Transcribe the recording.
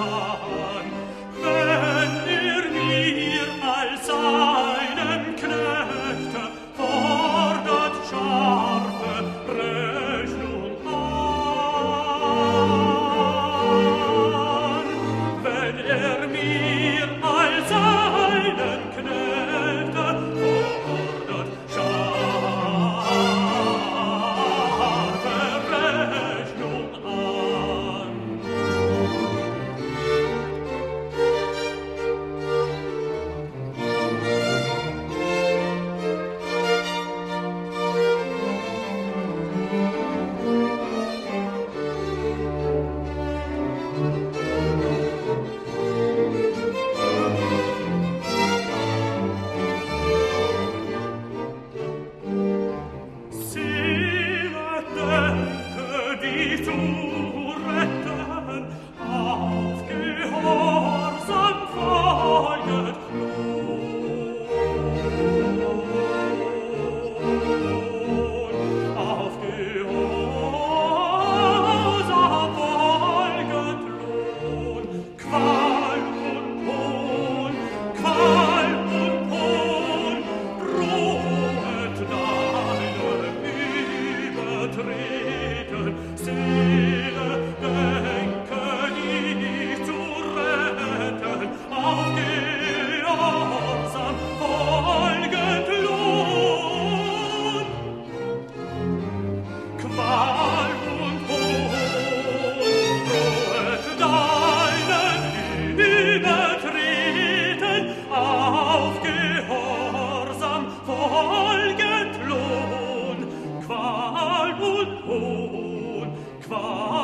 Santa 主 Sohn qua